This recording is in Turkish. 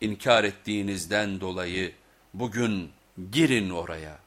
inkar ettiğinizden dolayı bugün girin oraya.''